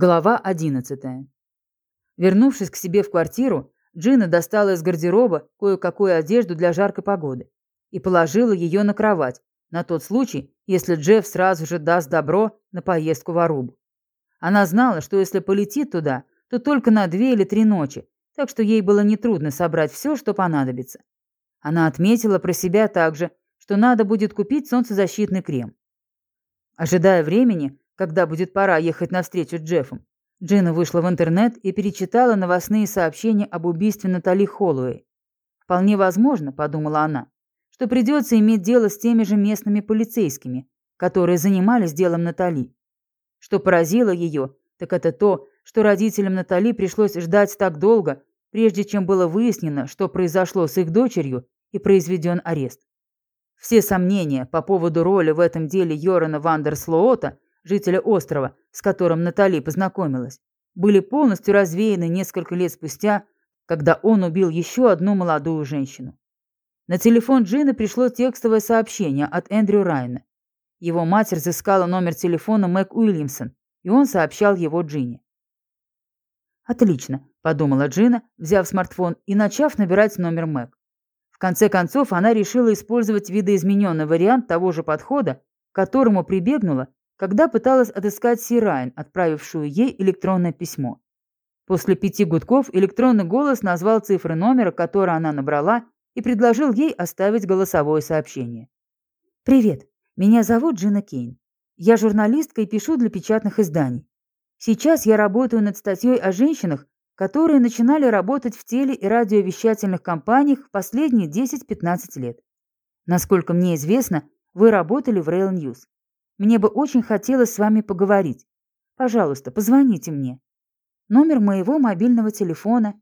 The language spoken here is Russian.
Глава 11. Вернувшись к себе в квартиру, Джина достала из гардероба кое-какую одежду для жаркой погоды и положила ее на кровать, на тот случай, если Джефф сразу же даст добро на поездку в Арубу. Она знала, что если полетит туда, то только на две или три ночи, так что ей было нетрудно собрать все, что понадобится. Она отметила про себя также, что надо будет купить солнцезащитный крем. Ожидая времени, когда будет пора ехать навстречу Джеффом, Джина вышла в интернет и перечитала новостные сообщения об убийстве Натали Холлоуэй. «Вполне возможно», — подумала она, «что придется иметь дело с теми же местными полицейскими, которые занимались делом Натали. Что поразило ее, так это то, что родителям Натали пришлось ждать так долго, прежде чем было выяснено, что произошло с их дочерью и произведен арест. Все сомнения по поводу роли в этом деле Йорана Вандерслоота жителя острова, с которым Натали познакомилась, были полностью развеяны несколько лет спустя, когда он убил еще одну молодую женщину. На телефон Джины пришло текстовое сообщение от Эндрю Райна. Его мать разыскала номер телефона Мэг Уильямсон, и он сообщал его Джине. «Отлично», – подумала Джина, взяв смартфон и начав набирать номер Мэг. В конце концов, она решила использовать видоизмененный вариант того же подхода, к которому прибегнула, когда пыталась отыскать Сирайн, отправившую ей электронное письмо. После пяти гудков электронный голос назвал цифры номера, который она набрала, и предложил ей оставить голосовое сообщение. «Привет, меня зовут Джина Кейн. Я журналистка и пишу для печатных изданий. Сейчас я работаю над статьей о женщинах, которые начинали работать в теле- и радиовещательных компаниях в последние 10-15 лет. Насколько мне известно, вы работали в Rail News. Мне бы очень хотелось с вами поговорить. Пожалуйста, позвоните мне. Номер моего мобильного телефона